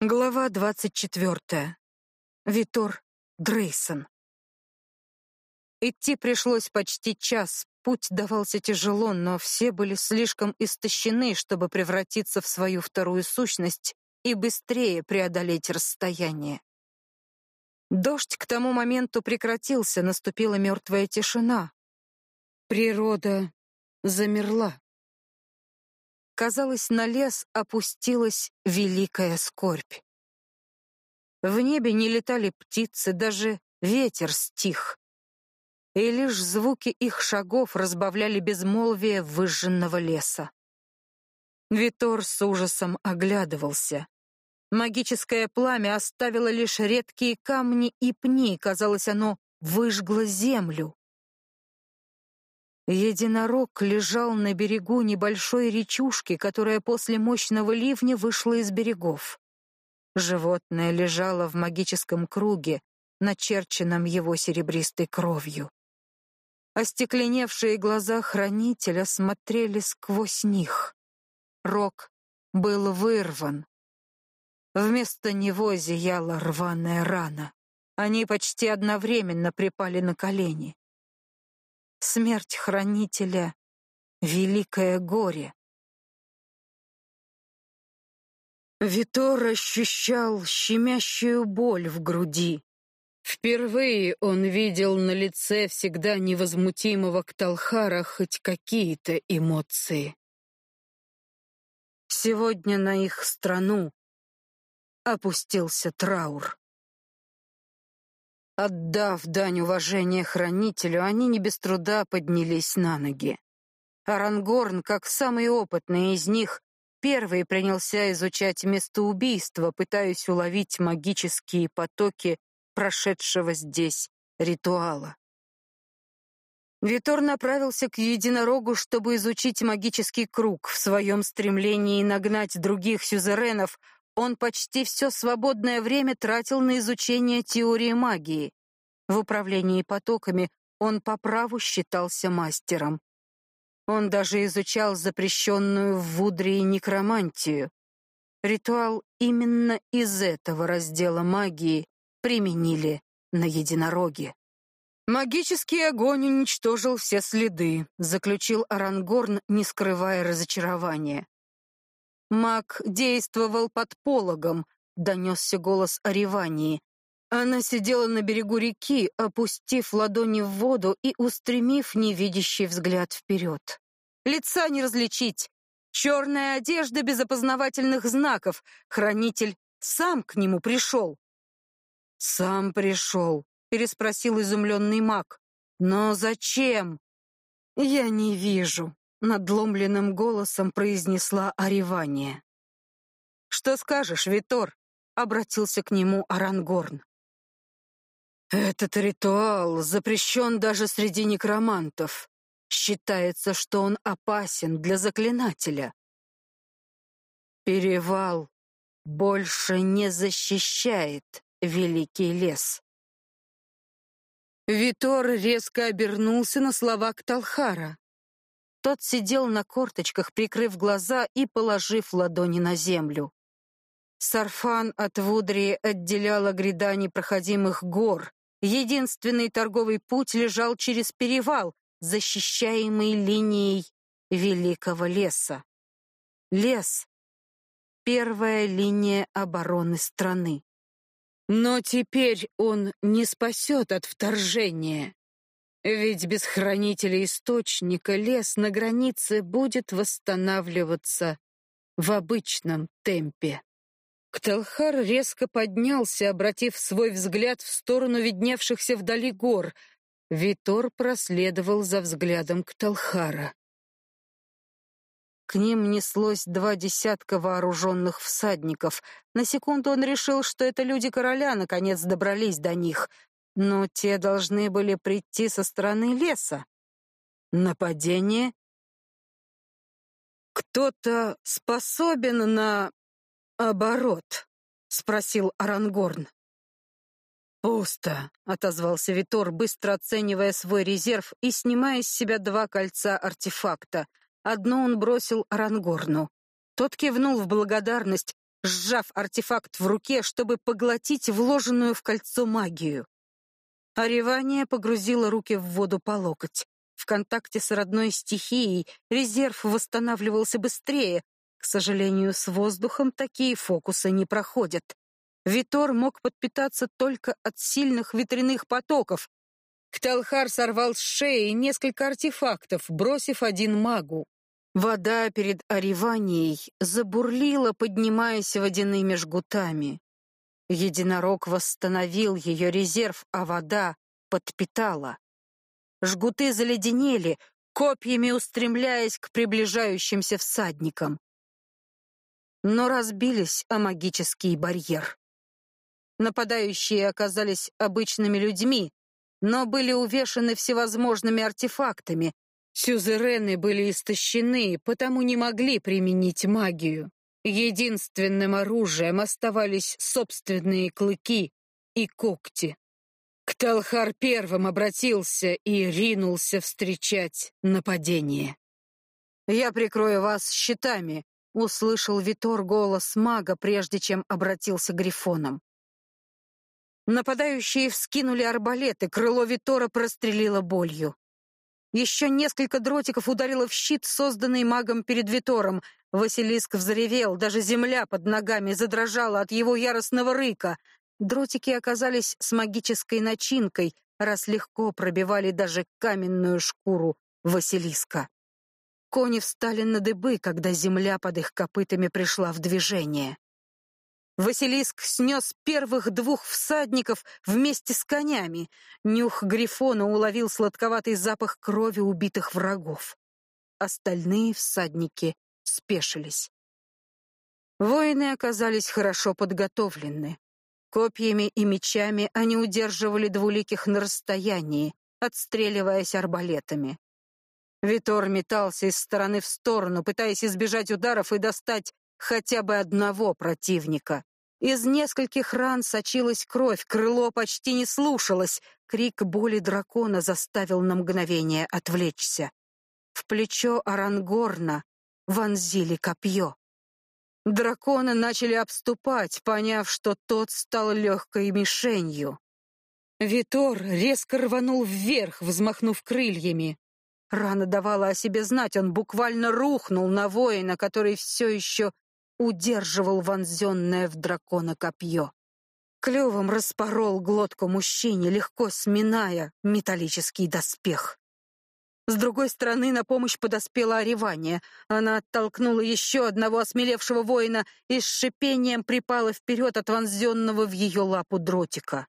Глава двадцать четвертая. Витор Дрейсон. Идти пришлось почти час. Путь давался тяжело, но все были слишком истощены, чтобы превратиться в свою вторую сущность и быстрее преодолеть расстояние. Дождь к тому моменту прекратился, наступила мертвая тишина. Природа замерла. Казалось, на лес опустилась великая скорбь. В небе не летали птицы, даже ветер стих. И лишь звуки их шагов разбавляли безмолвие выжженного леса. Витор с ужасом оглядывался. Магическое пламя оставило лишь редкие камни и пни, казалось, оно выжгло землю. Единорог лежал на берегу небольшой речушки, которая после мощного ливня вышла из берегов. Животное лежало в магическом круге, начерченном его серебристой кровью. Остекленевшие глаза хранителя смотрели сквозь них. Рог был вырван. Вместо него зияла рваная рана. Они почти одновременно припали на колени. Смерть хранителя — великое горе. Витор ощущал щемящую боль в груди. Впервые он видел на лице всегда невозмутимого Кталхара хоть какие-то эмоции. Сегодня на их страну опустился траур. Отдав дань уважения хранителю, они не без труда поднялись на ноги. Арангорн, как самый опытный из них, первый принялся изучать место убийства, пытаясь уловить магические потоки прошедшего здесь ритуала. Витор направился к единорогу, чтобы изучить магический круг. В своем стремлении нагнать других сюзеренов он почти все свободное время тратил на изучение теории магии. В управлении потоками он по праву считался мастером. Он даже изучал запрещенную в Вудрии некромантию. Ритуал именно из этого раздела магии применили на единороге. Магический огонь уничтожил все следы, заключил Арангорн, не скрывая разочарования. Маг действовал под пологом, донесся голос Аривании. Она сидела на берегу реки, опустив ладони в воду и устремив невидящий взгляд вперед. Лица не различить. Черная одежда без опознавательных знаков. Хранитель сам к нему пришел. «Сам пришел», — переспросил изумленный маг. «Но зачем?» «Я не вижу», надломленным голосом произнесла Аривания. Что скажешь, Витор? обратился к нему Арангорн. Этот ритуал запрещен даже среди некромантов. Считается, что он опасен для заклинателя. Перевал больше не защищает великий лес. Витор резко обернулся на слова Кталхара. Тот сидел на корточках, прикрыв глаза и положив ладони на землю. Сарфан от Вудрии отделяла гряда непроходимых гор. Единственный торговый путь лежал через перевал, защищаемый линией великого леса. Лес — первая линия обороны страны. Но теперь он не спасет от вторжения. Ведь без хранителя источника лес на границе будет восстанавливаться в обычном темпе. Кталхар резко поднялся, обратив свой взгляд в сторону видневшихся вдали гор. Витор проследовал за взглядом Кталхара. К ним неслось два десятка вооруженных всадников. На секунду он решил, что это люди короля наконец добрались до них, но те должны были прийти со стороны леса. Нападение? Кто-то способен на оборот, спросил Арангорн. «Пусто», — отозвался Витор, быстро оценивая свой резерв и снимая с себя два кольца артефакта. Одно он бросил Арангорну. Тот кивнул в благодарность, сжав артефакт в руке, чтобы поглотить вложенную в кольцо магию. Оревание погрузило руки в воду по локоть. В контакте с родной стихией резерв восстанавливался быстрее. К сожалению, с воздухом такие фокусы не проходят. Витор мог подпитаться только от сильных ветряных потоков. Кталхар сорвал с шеи несколько артефактов, бросив один магу. Вода перед ореванией забурлила, поднимаясь водяными жгутами. Единорог восстановил ее резерв, а вода подпитала. Жгуты заледенели, копьями устремляясь к приближающимся всадникам. Но разбились о магический барьер. Нападающие оказались обычными людьми, но были увешаны всевозможными артефактами. Сюзерены были истощены, потому не могли применить магию. Единственным оружием оставались собственные клыки и когти. Кталхар первым обратился и ринулся встречать нападение. «Я прикрою вас щитами», — услышал Витор голос мага, прежде чем обратился к грифонам. Нападающие вскинули арбалеты, крыло Витора прострелило болью. Еще несколько дротиков ударило в щит, созданный магом перед Витором. Василиск взревел, даже земля под ногами задрожала от его яростного рыка. Дротики оказались с магической начинкой, раз легко пробивали даже каменную шкуру Василиска. Кони встали на дыбы, когда земля под их копытами пришла в движение. Василиск снес первых двух всадников вместе с конями. Нюх Грифона уловил сладковатый запах крови убитых врагов. Остальные всадники спешились. Воины оказались хорошо подготовлены. Копьями и мечами они удерживали двуликих на расстоянии, отстреливаясь арбалетами. Витор метался из стороны в сторону, пытаясь избежать ударов и достать хотя бы одного противника. Из нескольких ран сочилась кровь, крыло почти не слушалось. Крик боли дракона заставил на мгновение отвлечься. В плечо Арангорна вонзили копье. Дракона начали обступать, поняв, что тот стал легкой мишенью. Витор резко рванул вверх, взмахнув крыльями. Рана давала о себе знать, он буквально рухнул на воина, который все еще удерживал вонзенное в дракона копье. Клювом распорол глотку мужчине, легко сминая металлический доспех. С другой стороны на помощь подоспела Оревание. Она оттолкнула еще одного осмелевшего воина и с шипением припала вперед от вонзенного в ее лапу дротика.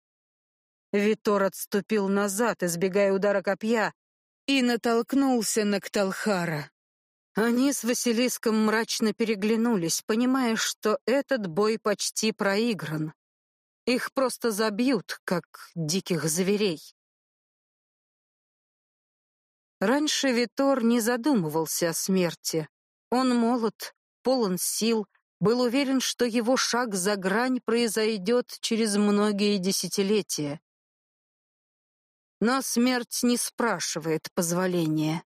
Витор отступил назад, избегая удара копья, и натолкнулся на Кталхара. Они с Василиском мрачно переглянулись, понимая, что этот бой почти проигран. Их просто забьют, как диких зверей. Раньше Витор не задумывался о смерти. Он молод, полон сил, был уверен, что его шаг за грань произойдет через многие десятилетия. Но смерть не спрашивает позволения.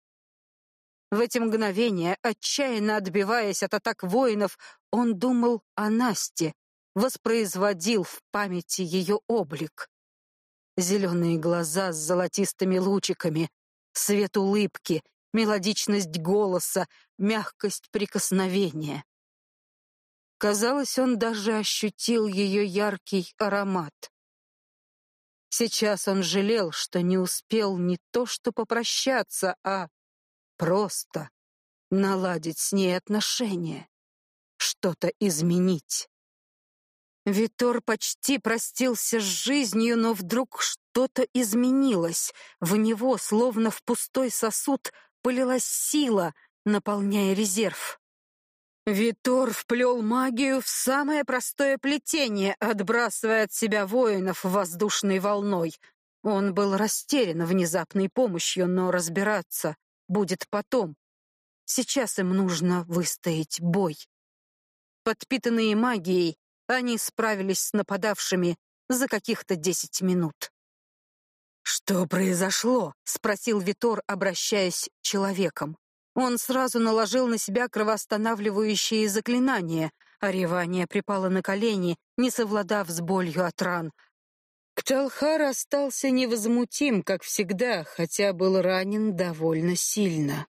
В эти мгновения, отчаянно отбиваясь от атак воинов, он думал о Насте, воспроизводил в памяти ее облик. Зеленые глаза с золотистыми лучиками, Свет улыбки, мелодичность голоса, мягкость прикосновения. Казалось, он даже ощутил ее яркий аромат. Сейчас он жалел, что не успел не то что попрощаться, а просто наладить с ней отношения, что-то изменить. Витор почти простился с жизнью, но вдруг что-то изменилось. В него, словно в пустой сосуд, полилась сила, наполняя резерв. Витор вплел магию в самое простое плетение, отбрасывая от себя воинов воздушной волной. Он был растерян внезапной помощью, но разбираться будет потом. Сейчас им нужно выстоять бой. Подпитанные магией, они справились с нападавшими за каких-то десять минут. «Что произошло?» — спросил Витор, обращаясь к человеком. Он сразу наложил на себя кровоостанавливающие заклинания, а ревание припало на колени, не совладав с болью от ран. Кталхар остался невозмутим, как всегда, хотя был ранен довольно сильно.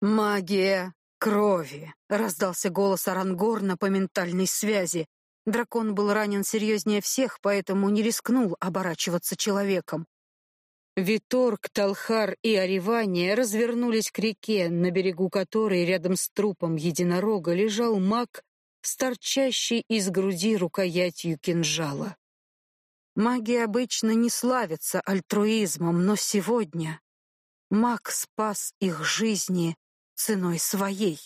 «Магия крови!» — раздался голос Арангорна по ментальной связи. Дракон был ранен серьезнее всех, поэтому не рискнул оборачиваться человеком. Виторг, Талхар и Оривания развернулись к реке, на берегу которой рядом с трупом единорога лежал маг с торчащей из груди рукоятью кинжала. Маги обычно не славятся альтруизмом, но сегодня маг спас их жизни ценой своей.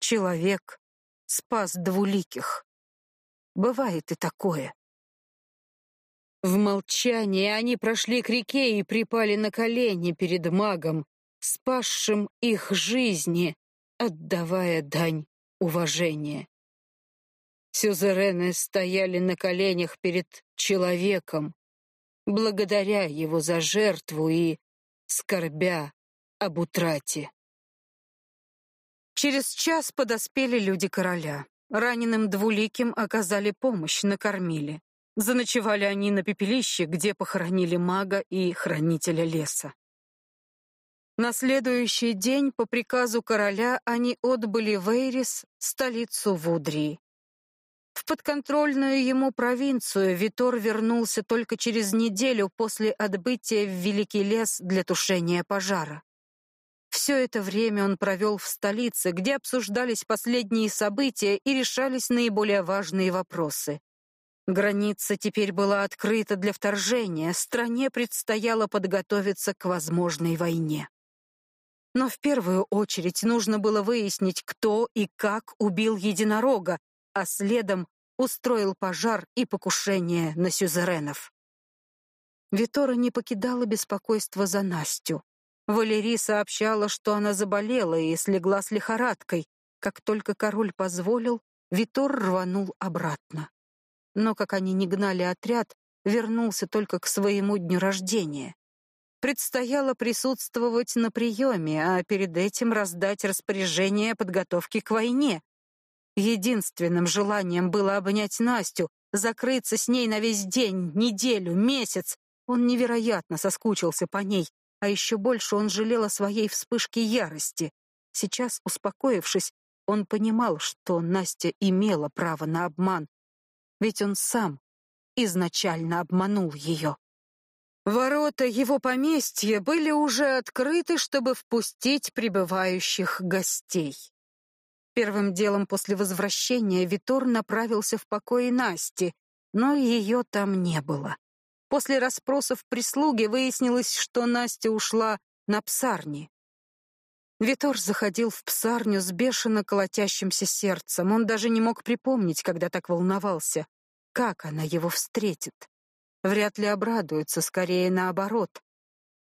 Человек спас двуликих. Бывает и такое. В молчании они прошли к реке и припали на колени перед магом, спасшим их жизни, отдавая дань уважения. Сюзерены стояли на коленях перед человеком, благодаря его за жертву и скорбя об утрате. Через час подоспели люди короля. Раненым двуликим оказали помощь, накормили. Заночевали они на пепелище, где похоронили мага и хранителя леса. На следующий день по приказу короля они отбыли в Эйрис, столицу Вудрии. В подконтрольную ему провинцию Витор вернулся только через неделю после отбытия в Великий лес для тушения пожара. Все это время он провел в столице, где обсуждались последние события и решались наиболее важные вопросы. Граница теперь была открыта для вторжения, стране предстояло подготовиться к возможной войне. Но в первую очередь нужно было выяснить, кто и как убил единорога, а следом устроил пожар и покушение на сюзеренов. Витора не покидало беспокойство за Настю. Валерий сообщала, что она заболела и слегла с лихорадкой. Как только король позволил, Витор рванул обратно. Но, как они не гнали отряд, вернулся только к своему дню рождения. Предстояло присутствовать на приеме, а перед этим раздать распоряжение о подготовке к войне. Единственным желанием было обнять Настю, закрыться с ней на весь день, неделю, месяц. Он невероятно соскучился по ней, а еще больше он жалел о своей вспышке ярости. Сейчас, успокоившись, он понимал, что Настя имела право на обман, ведь он сам изначально обманул ее. Ворота его поместья были уже открыты, чтобы впустить прибывающих гостей. Первым делом после возвращения Витор направился в покои Насти, но ее там не было. После расспросов прислуги выяснилось, что Настя ушла на псарни. Витор заходил в псарню с бешено колотящимся сердцем. Он даже не мог припомнить, когда так волновался. Как она его встретит? Вряд ли обрадуется, скорее наоборот.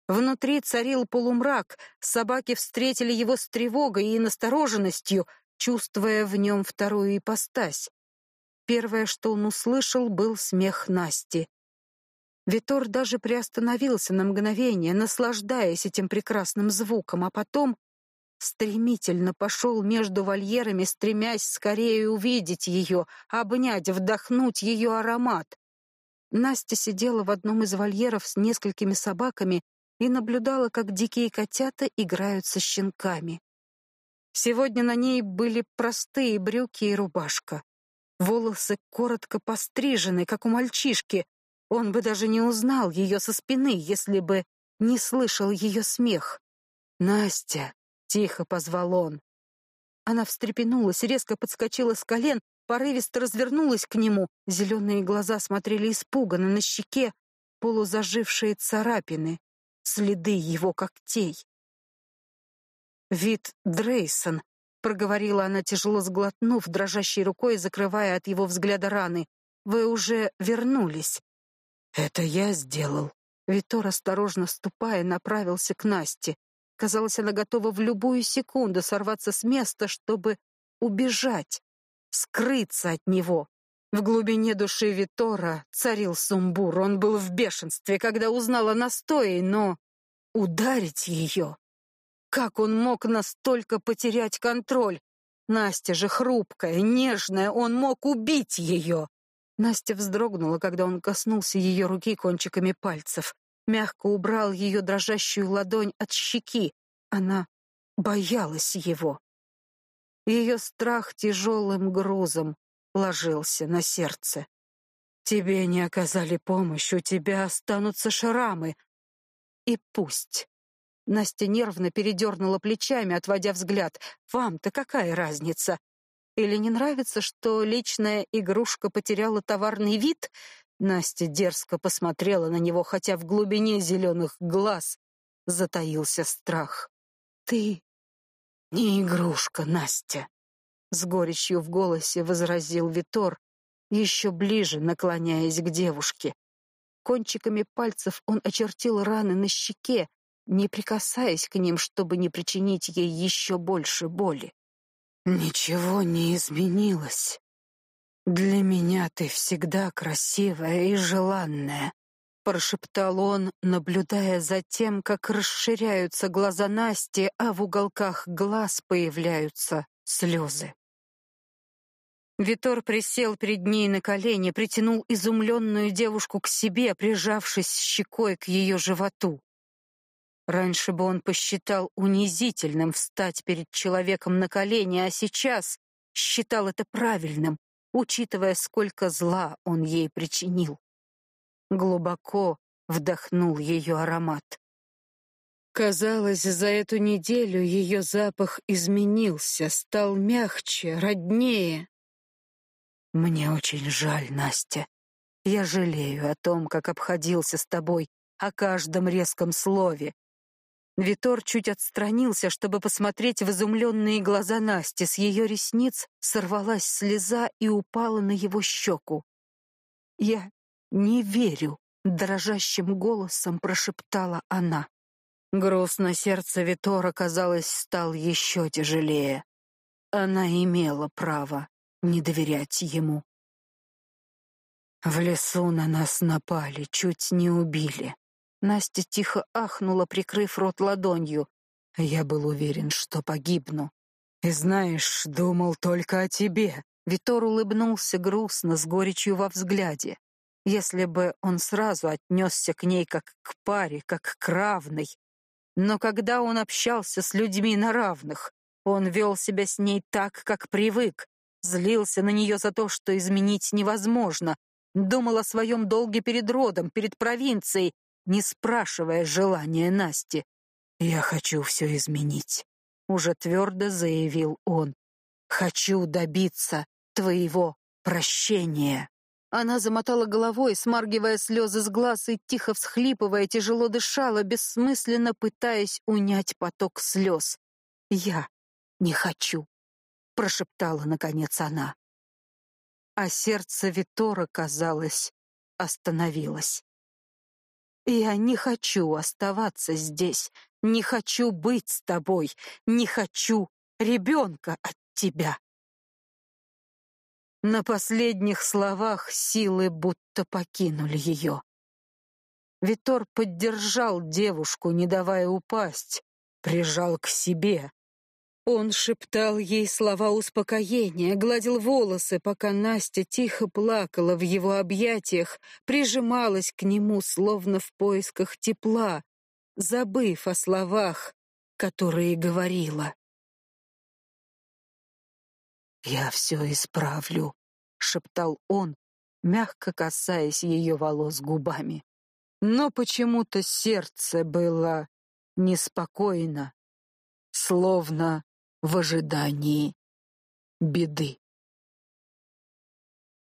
Внутри царил полумрак, собаки встретили его с тревогой и настороженностью, чувствуя в нем вторую ипостась. Первое, что он услышал, был смех Насти. Витор даже приостановился на мгновение, наслаждаясь этим прекрасным звуком, а потом стремительно пошел между вольерами, стремясь скорее увидеть ее, обнять, вдохнуть ее аромат. Настя сидела в одном из вольеров с несколькими собаками и наблюдала, как дикие котята играют со щенками. Сегодня на ней были простые брюки и рубашка. Волосы коротко пострижены, как у мальчишки, он бы даже не узнал ее со спины, если бы не слышал ее смех. «Настя!» — тихо позвал он. Она встрепенулась, резко подскочила с колен, порывисто развернулась к нему. Зеленые глаза смотрели испуганно на щеке, полузажившие царапины, следы его когтей. «Вид Дрейсон», — проговорила она, тяжело сглотнув, дрожащей рукой закрывая от его взгляда раны. «Вы уже вернулись. «Это я сделал». Витор, осторожно ступая, направился к Насте. Казалось, она готова в любую секунду сорваться с места, чтобы убежать, скрыться от него. В глубине души Витора царил сумбур. Он был в бешенстве, когда узнал о настое, но ударить ее... Как он мог настолько потерять контроль? Настя же хрупкая, нежная, он мог убить ее. Настя вздрогнула, когда он коснулся ее руки кончиками пальцев. Мягко убрал ее дрожащую ладонь от щеки. Она боялась его. Ее страх тяжелым грузом ложился на сердце. Тебе не оказали помощь, у тебя останутся шрамы. И пусть. Настя нервно передернула плечами, отводя взгляд. Вам-то какая разница? Или не нравится, что личная игрушка потеряла товарный вид? Настя дерзко посмотрела на него, хотя в глубине зеленых глаз затаился страх. Ты не игрушка, Настя, с горечью в голосе возразил Витор, еще ближе наклоняясь к девушке. Кончиками пальцев он очертил раны на щеке, не прикасаясь к ним, чтобы не причинить ей еще больше боли. Ничего не изменилось. Для меня ты всегда красивая и желанная, прошептал он, наблюдая за тем, как расширяются глаза Насти, а в уголках глаз появляются слезы. Витор присел перед ней на колени, притянул изумленную девушку к себе, прижавшись щекой к ее животу. Раньше бы он посчитал унизительным встать перед человеком на колени, а сейчас считал это правильным, учитывая, сколько зла он ей причинил. Глубоко вдохнул ее аромат. Казалось, за эту неделю ее запах изменился, стал мягче, роднее. Мне очень жаль, Настя. Я жалею о том, как обходился с тобой, о каждом резком слове, Витор чуть отстранился, чтобы посмотреть в изумленные глаза Насти. С ее ресниц сорвалась слеза и упала на его щеку. «Я не верю», — дрожащим голосом прошептала она. Груз сердце Витора, казалось, стал еще тяжелее. Она имела право не доверять ему. В лесу на нас напали, чуть не убили. Настя тихо ахнула, прикрыв рот ладонью. Я был уверен, что погибну. И знаешь, думал только о тебе. Витор улыбнулся грустно, с горечью во взгляде. Если бы он сразу отнесся к ней как к паре, как к равной. Но когда он общался с людьми на равных, он вел себя с ней так, как привык, злился на нее за то, что изменить невозможно, думал о своем долге перед родом, перед провинцией, не спрашивая желания Насти. «Я хочу все изменить», — уже твердо заявил он. «Хочу добиться твоего прощения». Она замотала головой, смаргивая слезы с глаз и, тихо всхлипывая, тяжело дышала, бессмысленно пытаясь унять поток слез. «Я не хочу», — прошептала, наконец, она. А сердце Витора, казалось, остановилось. Я не хочу оставаться здесь, не хочу быть с тобой, не хочу ребенка от тебя. На последних словах силы будто покинули ее. Витор поддержал девушку, не давая упасть, прижал к себе, он шептал ей слова успокоения, гладил волосы, пока Настя тихо плакала в его объятиях, прижималась к нему, словно в поисках тепла, забыв о словах, которые говорила. «Я все исправлю», — шептал он, мягко касаясь ее волос губами. Но почему-то сердце было неспокойно, словно в ожидании беды.